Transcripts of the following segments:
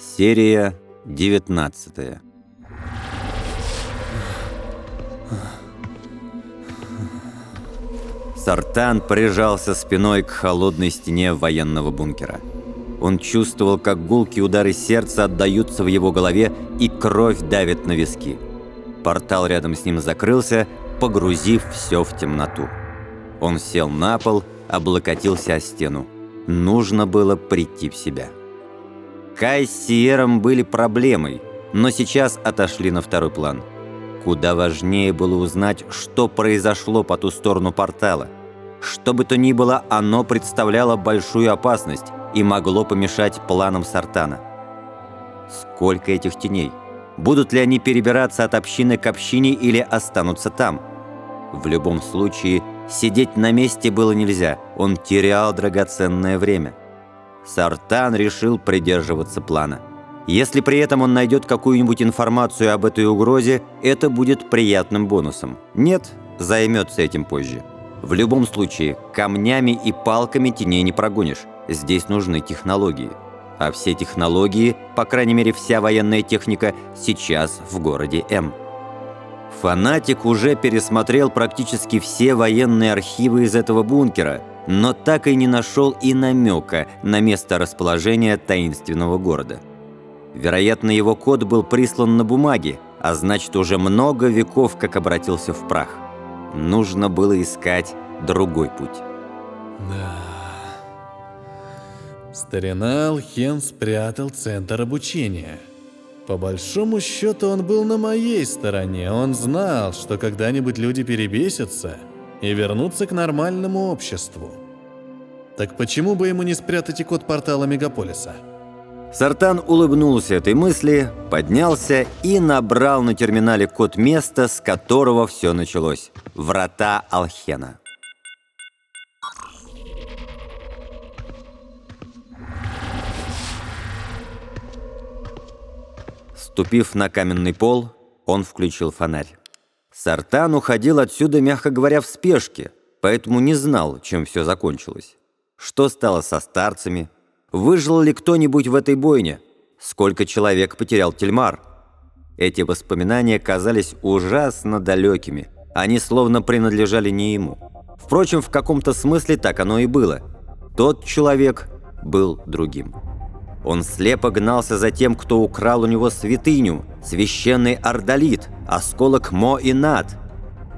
Серия 19 Сартан прижался спиной к холодной стене военного бункера. Он чувствовал, как гулкие удары сердца отдаются в его голове и кровь давит на виски. Портал рядом с ним закрылся, погрузив все в темноту. Он сел на пол, облокотился о стену. Нужно было прийти в себя. Кай с Сиером были проблемой, но сейчас отошли на второй план. Куда важнее было узнать, что произошло по ту сторону портала. Что бы то ни было, оно представляло большую опасность и могло помешать планам Сартана. Сколько этих теней? Будут ли они перебираться от общины к общине или останутся там? В любом случае, сидеть на месте было нельзя, он терял драгоценное время. Сартан решил придерживаться плана. Если при этом он найдет какую-нибудь информацию об этой угрозе, это будет приятным бонусом. Нет, займется этим позже. В любом случае, камнями и палками теней не прогонишь. Здесь нужны технологии. А все технологии, по крайней мере вся военная техника, сейчас в городе М. Фанатик уже пересмотрел практически все военные архивы из этого бункера, но так и не нашел и намека на место расположения таинственного города. Вероятно, его код был прислан на бумаге, а значит, уже много веков как обратился в прах. Нужно было искать другой путь. Да. Старина Алхен спрятал центр обучения. По большому счету он был на моей стороне. Он знал, что когда-нибудь люди перебесятся и вернутся к нормальному обществу. Так почему бы ему не спрятать и код портала Мегаполиса? Сартан улыбнулся этой мысли, поднялся и набрал на терминале код места, с которого все началось. Врата Алхена. Ступив на каменный пол, он включил фонарь. Сартан уходил отсюда, мягко говоря, в спешке, поэтому не знал, чем все закончилось. Что стало со старцами? Выжил ли кто-нибудь в этой бойне? Сколько человек потерял Тельмар? Эти воспоминания казались ужасно далекими. Они словно принадлежали не ему. Впрочем, в каком-то смысле так оно и было. Тот человек был другим. Он слепо гнался за тем, кто украл у него святыню, священный ордолит, осколок Мо и Над.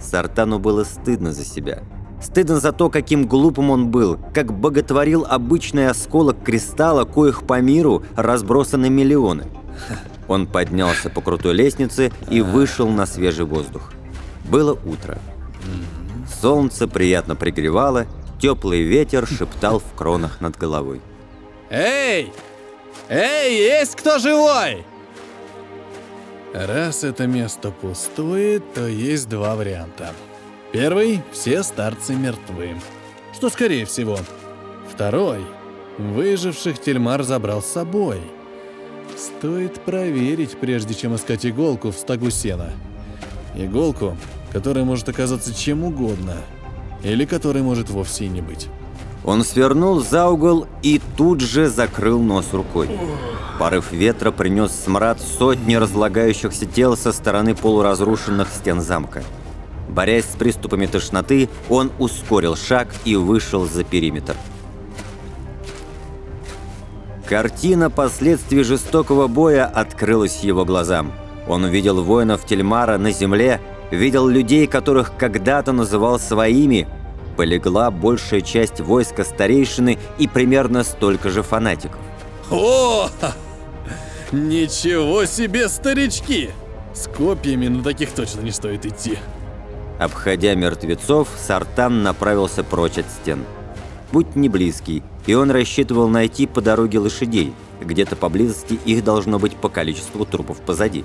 Сартану было стыдно за себя. Стыдно за то, каким глупым он был, как боготворил обычный осколок кристалла, коих по миру разбросаны миллионы. Он поднялся по крутой лестнице и вышел на свежий воздух. Было утро. Солнце приятно пригревало, теплый ветер шептал в кронах над головой. Эй! Эй, есть кто живой? Раз это место пустует, то есть два варианта. Первый – все старцы мертвы. Что скорее всего. Второй – выживших Тельмар забрал с собой. Стоит проверить, прежде чем искать иголку в стогу сена. Иголку, которая может оказаться чем угодно, или которой может вовсе не быть. Он свернул за угол и тут же закрыл нос рукой. Порыв ветра принес смрад сотни разлагающихся тел со стороны полуразрушенных стен замка. Борясь с приступами тошноты, он ускорил шаг и вышел за периметр. Картина последствий жестокого боя открылась его глазам. Он увидел воинов Тельмара на земле, видел людей, которых когда-то называл своими, полегла большая часть войска старейшины и примерно столько же фанатиков. О! Ничего себе, старички! С копьями на таких точно не стоит идти. Обходя мертвецов, Сартан направился прочь от стен. Путь не близкий, и он рассчитывал найти по дороге лошадей. Где-то поблизости их должно быть по количеству трупов позади.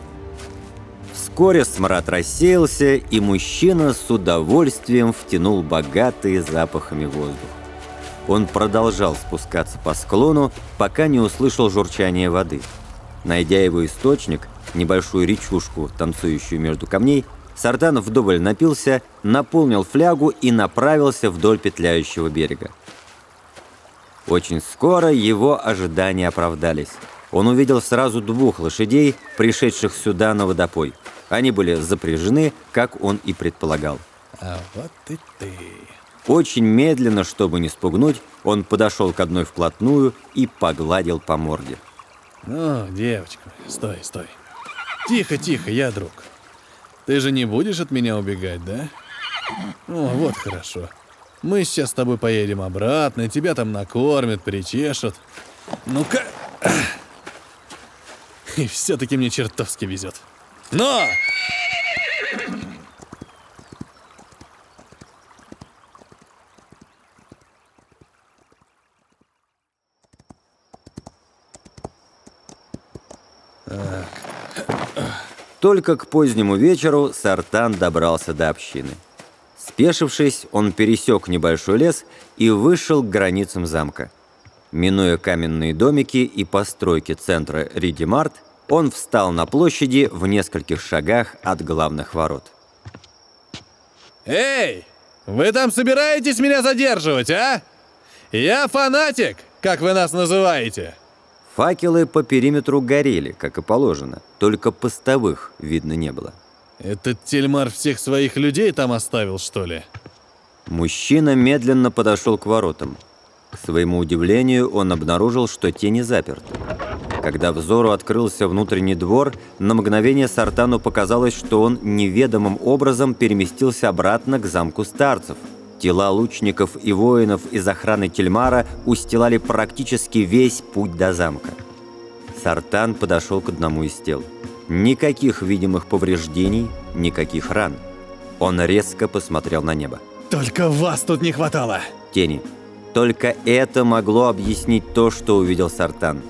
Вскоре смрад рассеялся, и мужчина с удовольствием втянул богатый запахами воздух. Он продолжал спускаться по склону, пока не услышал журчание воды. Найдя его источник, небольшую речушку, танцующую между камней, Сардан вдоволь напился, наполнил флягу и направился вдоль петляющего берега. Очень скоро его ожидания оправдались. он увидел сразу двух лошадей, пришедших сюда на водопой. Они были запряжены, как он и предполагал. А вот и ты. Очень медленно, чтобы не спугнуть, он подошел к одной вплотную и погладил по морде. Ну, девочка, стой, стой. Тихо, тихо, я друг. Ты же не будешь от меня убегать, да? О, вот хорошо. Мы сейчас с тобой поедем обратно, тебя там накормят, причешут. Ну-ка. И все-таки мне чертовски везет. Но! Только к позднему вечеру Сартан добрался до общины. Спешившись, он пересек небольшой лес и вышел к границам замка. Минуя каменные домики и постройки центра Ридимарт, он встал на площади в нескольких шагах от главных ворот. Эй! Вы там собираетесь меня задерживать, а? Я фанатик, как вы нас называете. Факелы по периметру горели, как и положено, только постовых видно не было. Этот тельмар всех своих людей там оставил, что ли? Мужчина медленно подошел к воротам. К своему удивлению, он обнаружил, что те не заперты. Когда взору открылся внутренний двор, на мгновение Сартану показалось, что он неведомым образом переместился обратно к замку старцев. Тела лучников и воинов из охраны Тельмара устилали практически весь путь до замка. Сартан подошел к одному из тел. Никаких видимых повреждений, никаких ран. Он резко посмотрел на небо. Только вас тут не хватало. Тени. Только это могло объяснить то, что увидел Сартан.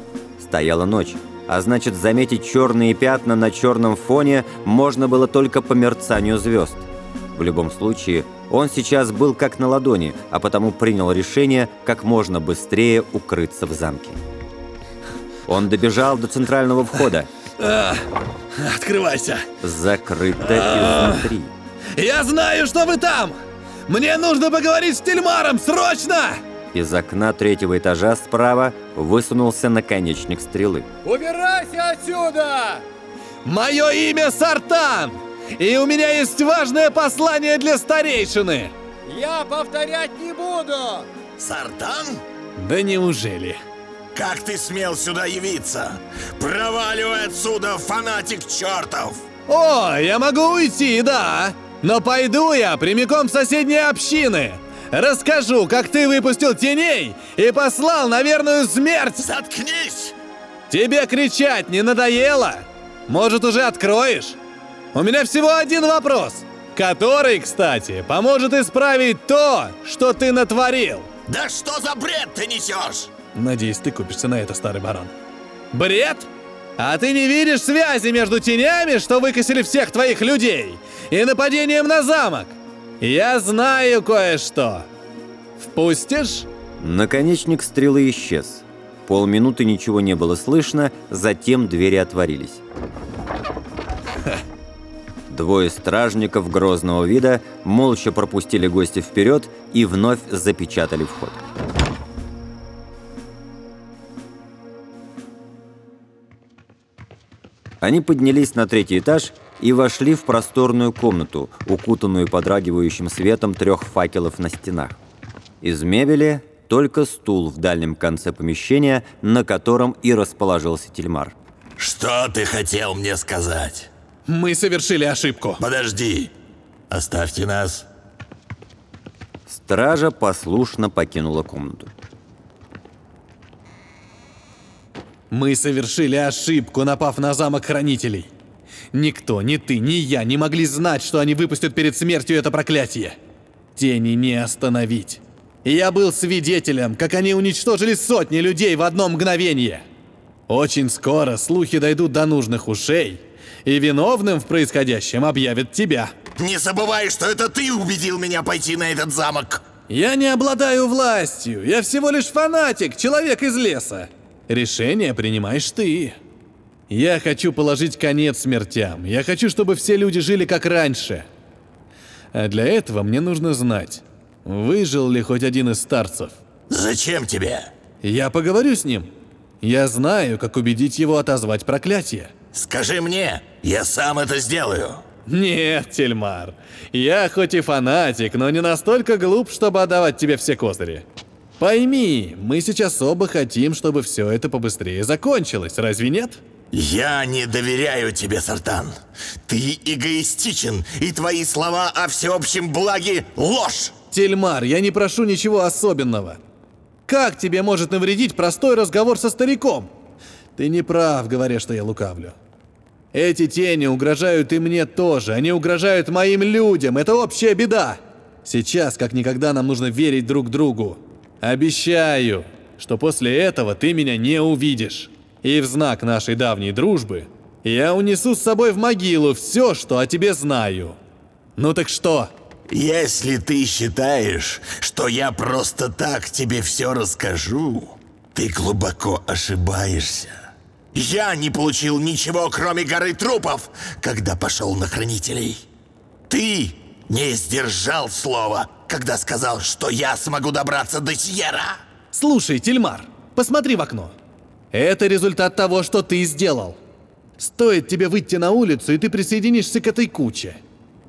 Стояла ночь, а значит заметить черные пятна на черном фоне можно было только по мерцанию звезд. В любом случае, он сейчас был как на ладони, а потому принял решение как можно быстрее укрыться в замке. Он добежал до центрального входа. А, открывайся. Закрыто изнутри. Я знаю, что вы там! Мне нужно поговорить с Тельмаром, срочно! Из окна третьего этажа справа высунулся наконечник стрелы. Убирайся отсюда! Мое имя Сартан! И у меня есть важное послание для старейшины! Я повторять не буду! Сартан? Да неужели? Как ты смел сюда явиться? Проваливай отсюда, фанатик чертов! О, я могу уйти, да. Но пойду я прямиком в соседние общины. Расскажу, как ты выпустил теней и послал на верную смерть. Заткнись! Тебе кричать не надоело? Может, уже откроешь? У меня всего один вопрос, который, кстати, поможет исправить то, что ты натворил. Да что за бред ты несешь? Надеюсь, ты купишься на это, старый барон. Бред? А ты не видишь связи между тенями, что выкосили всех твоих людей, и нападением на замок? Я знаю кое-что. Впустишь? Наконечник стрелы исчез. Полминуты ничего не было слышно, затем двери отворились. Двое стражников грозного вида молча пропустили гостя вперед и вновь запечатали вход. Они поднялись на третий этаж и вошли в просторную комнату, укутанную подрагивающим светом трех факелов на стенах. Из мебели только стул в дальнем конце помещения, на котором и расположился Тельмар. Что ты хотел мне сказать? Мы совершили ошибку. Подожди. Оставьте нас. Стража послушно покинула комнату. Мы совершили ошибку, напав на замок хранителей. Никто, ни ты, ни я не могли знать, что они выпустят перед смертью это проклятие. Тени не остановить. Я был свидетелем, как они уничтожили сотни людей в одно мгновение. Очень скоро слухи дойдут до нужных ушей, и виновным в происходящем объявят тебя. Не забывай, что это ты убедил меня пойти на этот замок. Я не обладаю властью, я всего лишь фанатик, человек из леса. Решение принимаешь ты. Я хочу положить конец смертям. Я хочу, чтобы все люди жили как раньше. А для этого мне нужно знать, выжил ли хоть один из старцев. Зачем тебе? Я поговорю с ним. Я знаю, как убедить его отозвать проклятие. Скажи мне, я сам это сделаю. Нет, Тельмар. Я хоть и фанатик, но не настолько глуп, чтобы отдавать тебе все козыри. Пойми, мы сейчас оба хотим, чтобы все это побыстрее закончилось, разве нет? Я не доверяю тебе, Сартан. Ты эгоистичен, и твои слова о всеобщем благе – ложь. Тельмар, я не прошу ничего особенного. Как тебе может навредить простой разговор со стариком? Ты не прав, говоря, что я лукавлю. Эти тени угрожают и мне тоже. Они угрожают моим людям. Это общая беда. Сейчас, как никогда, нам нужно верить друг другу. Обещаю, что после этого ты меня не увидишь. И в знак нашей давней дружбы я унесу с собой в могилу все, что о тебе знаю. Ну так что? Если ты считаешь, что я просто так тебе все расскажу, ты глубоко ошибаешься. Я не получил ничего, кроме горы трупов, когда пошел на хранителей. Ты не сдержал слова, когда сказал, что я смогу добраться до Сьерра. Слушай, Тельмар, посмотри в окно. Это результат того, что ты сделал. Стоит тебе выйти на улицу, и ты присоединишься к этой куче.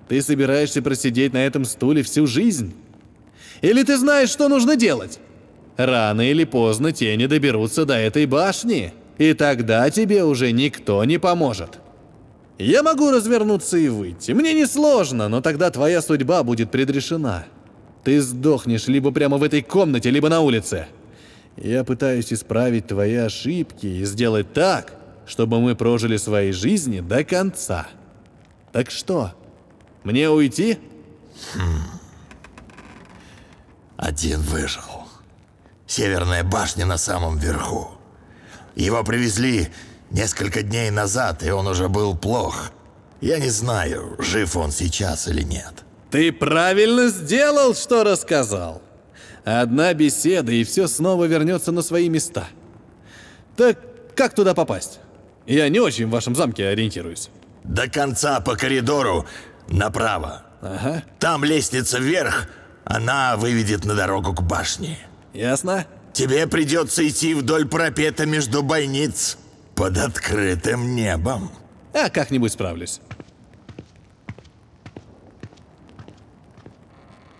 Ты собираешься просидеть на этом стуле всю жизнь? Или ты знаешь, что нужно делать? Рано или поздно тени доберутся до этой башни, и тогда тебе уже никто не поможет. Я могу развернуться и выйти. Мне не сложно, но тогда твоя судьба будет предрешена. Ты сдохнешь либо прямо в этой комнате, либо на улице. Я пытаюсь исправить твои ошибки и сделать так, чтобы мы прожили свои жизни до конца. Так что, мне уйти? Один выжил. Северная башня на самом верху. Его привезли несколько дней назад, и он уже был плох. Я не знаю, жив он сейчас или нет. Ты правильно сделал, что рассказал. Одна беседа, и все снова вернется на свои места. Так как туда попасть? Я не очень в вашем замке ориентируюсь. До конца по коридору направо. Ага, Там лестница вверх, она выведет на дорогу к башне. ясно? Тебе придется идти вдоль пропета между бойниц под открытым небом. А как-нибудь справлюсь.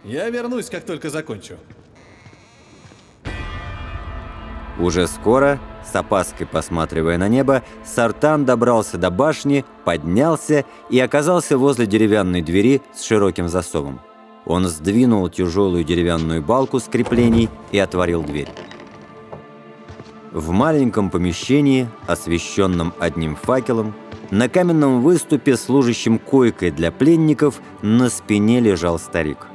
Я вернусь, как только закончу. Уже скоро, с опаской посматривая на небо, Сартан добрался до башни, поднялся и оказался возле деревянной двери с широким засовом. Он сдвинул тяжелую деревянную балку с креплений и отворил дверь. В маленьком помещении, освещенном одним факелом, на каменном выступе, служащем койкой для пленников, на спине лежал старик.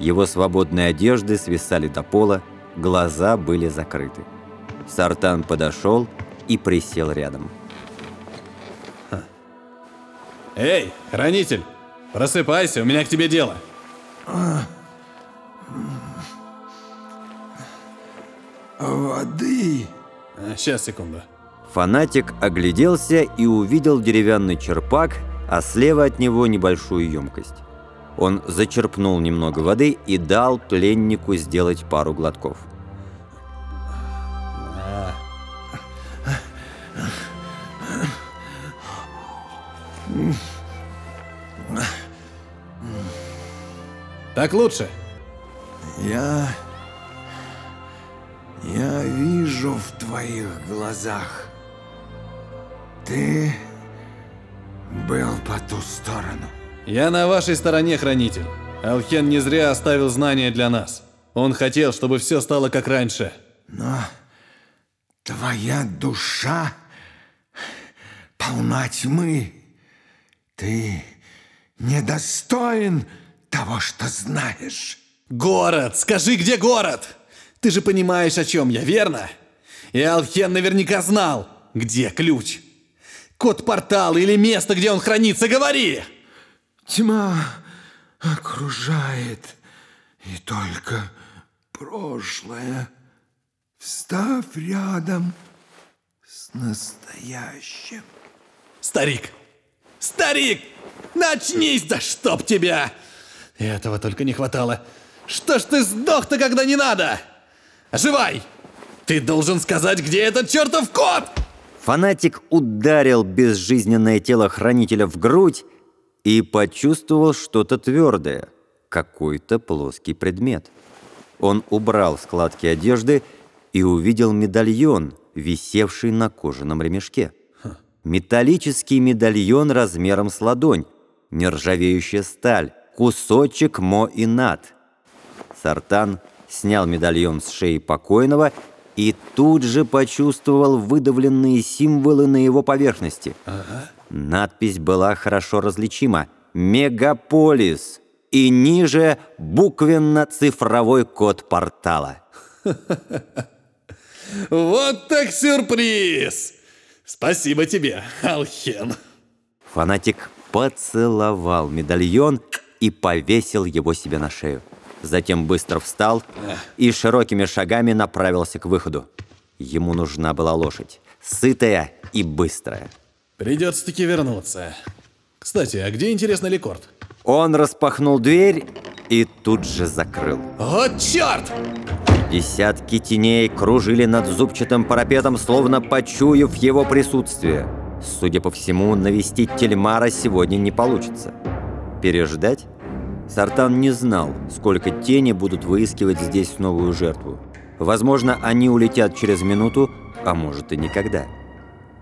Его свободные одежды свисали до пола, глаза были закрыты. Сартан подошел и присел рядом. Эй, хранитель, просыпайся, у меня к тебе дело. Воды. сейчас, секунду. Фанатик огляделся и увидел деревянный черпак, а слева от него небольшую емкость. Он зачерпнул немного воды и дал пленнику сделать пару глотков. Так лучше. Я... Я вижу в твоих глазах. Ты был по ту сторону. Я на вашей стороне, хранитель. Алхен не зря оставил знания для нас. Он хотел, чтобы все стало как раньше. Но твоя душа полна тьмы. Ты недостоин того, что знаешь. Город! Скажи, где город? Ты же понимаешь, о чем я, верно? И Алхен наверняка знал, где ключ. Код портала или место, где он хранится, говори! Тьма окружает, и только прошлое, встав рядом с настоящим. Старик! Старик! Начнись, да чтоб тебя! Этого только не хватало. Что ж ты сдох-то, когда не надо? Оживай! Ты должен сказать, где этот чертов кот! Фанатик ударил безжизненное тело хранителя в грудь и почувствовал что-то твердое, какой-то плоский предмет. Он убрал складки одежды и увидел медальон, висевший на кожаном ремешке. Металлический медальон размером с ладонь, нержавеющая сталь, кусочек мо и над. Сартан снял медальон с шеи покойного и тут же почувствовал выдавленные символы на его поверхности. Надпись была хорошо различима «Мегаполис» и ниже буквенно-цифровой код портала. Вот так сюрприз! Спасибо тебе, Алхен. Фанатик поцеловал медальон и повесил его себе на шею. Затем быстро встал и широкими шагами направился к выходу. Ему нужна была лошадь, сытая и быстрая. Придется таки вернуться. Кстати, а где, интересно, Ликорд? Он распахнул дверь и тут же закрыл. Вот черт! Десятки теней кружили над зубчатым парапетом, словно почуяв его присутствие. Судя по всему, навестить Тельмара сегодня не получится. Переждать? Сартан не знал, сколько тени будут выискивать здесь новую жертву. Возможно, они улетят через минуту, а может и никогда.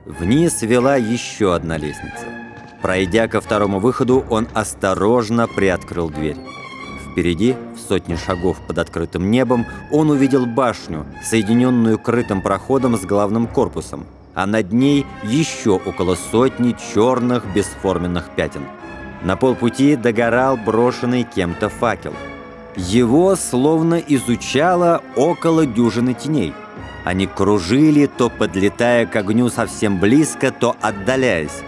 Вниз вела еще одна лестница. Пройдя ко второму выходу, он осторожно приоткрыл дверь. Впереди, в сотне шагов под открытым небом, он увидел башню, соединенную крытым проходом с главным корпусом, а над ней еще около сотни черных бесформенных пятен. На полпути догорал брошенный кем-то факел. Его словно изучало около дюжины теней. Они кружили, то подлетая к огню совсем близко, то отдаляясь.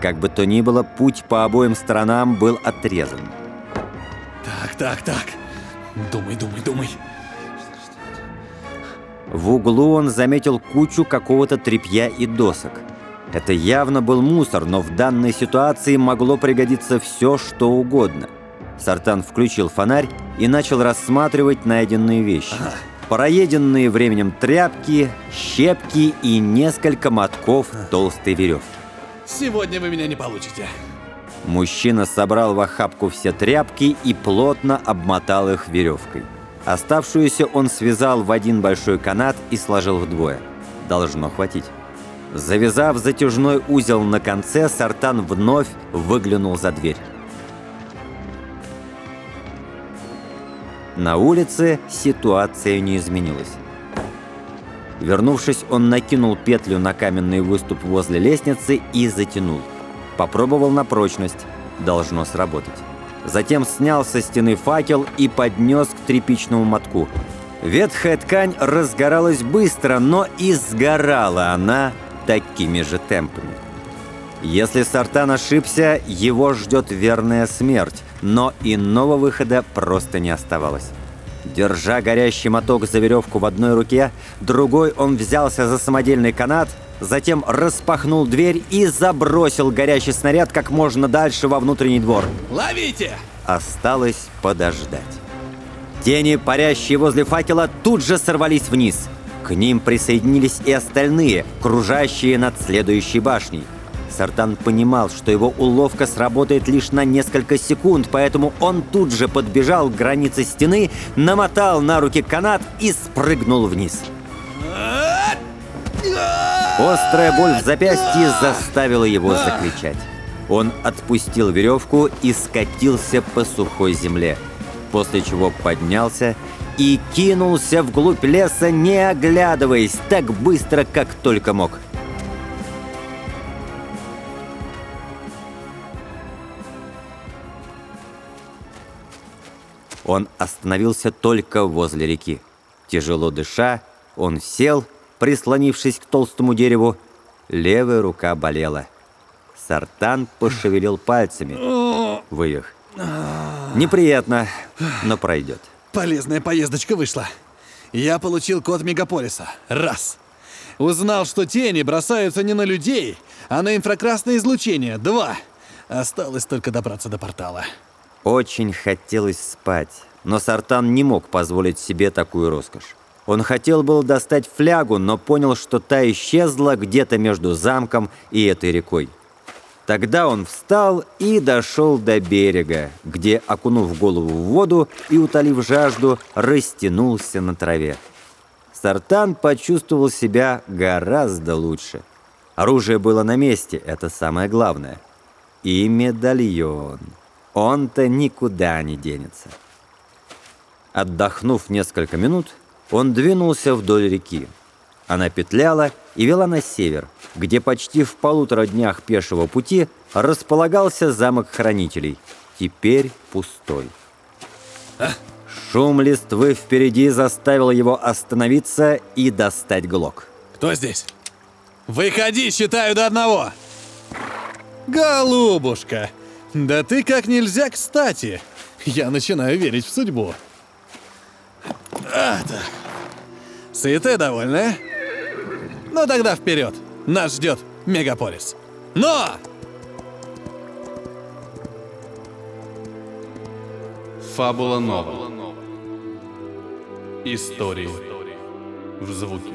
Как бы то ни было, путь по обоим сторонам был отрезан. Так, так. Думай, думай, думай. В углу он заметил кучу какого-то тряпья и досок. Это явно был мусор, но в данной ситуации могло пригодиться все, что угодно. Сартан включил фонарь и начал рассматривать найденные вещи. Проеденные временем тряпки, щепки и несколько мотков толстой веревки. Сегодня вы меня не получите. Мужчина собрал в охапку все тряпки и плотно обмотал их веревкой. Оставшуюся он связал в один большой канат и сложил вдвое. Должно хватить. Завязав затяжной узел на конце, Сартан вновь выглянул за дверь. На улице ситуация не изменилась. Вернувшись, он накинул петлю на каменный выступ возле лестницы и затянул. Попробовал на прочность. Должно сработать. Затем снял со стены факел и поднес к тряпичному мотку. Ветхая ткань разгоралась быстро, но и сгорала она такими же темпами. Если Сартан ошибся, его ждет верная смерть, но иного выхода просто не оставалось. Держа горящий моток за веревку в одной руке, другой он взялся за самодельный канат, затем распахнул дверь и забросил горящий снаряд как можно дальше во внутренний двор. Ловите! Осталось подождать. Тени, парящие возле факела, тут же сорвались вниз. К ним присоединились и остальные, кружащие над следующей башней. Сартан понимал, что его уловка сработает лишь на несколько секунд, поэтому он тут же подбежал к границе стены, намотал на руки канат и спрыгнул вниз. Острая боль в запястье заставила его закричать. Он отпустил веревку и скатился по сухой земле, после чего поднялся и кинулся вглубь леса, не оглядываясь, так быстро, как только мог. Он остановился только возле реки. Тяжело дыша, он сел, прислонившись к толстому дереву. Левая рука болела. Сартан пошевелил пальцами. Вывих. Неприятно, но пройдет. Полезная поездочка вышла. Я получил код мегаполиса. Раз. Узнал, что тени бросаются не на людей, а на инфракрасное излучение. Два. Осталось только добраться до портала. Очень хотелось спать, но Сартан не мог позволить себе такую роскошь. Он хотел был достать флягу, но понял, что та исчезла где-то между замком и этой рекой. Тогда он встал и дошел до берега, где, окунув голову в воду и утолив жажду, растянулся на траве. Сартан почувствовал себя гораздо лучше. Оружие было на месте, это самое главное. И медальон. Он-то никуда не денется. Отдохнув несколько минут, он двинулся вдоль реки. Она петляла и вела на север, где почти в полутора днях пешего пути располагался замок хранителей, теперь пустой. Шум листвы впереди заставил его остановиться и достать глок. Кто здесь? Выходи, считаю до одного. Голубушка, да ты как нельзя кстати. Я начинаю верить в судьбу. А, так. Сытая, довольная? Ну тогда вперед. Нас ждет мегаполис. Но! Фабула Нова. Истории в звуке.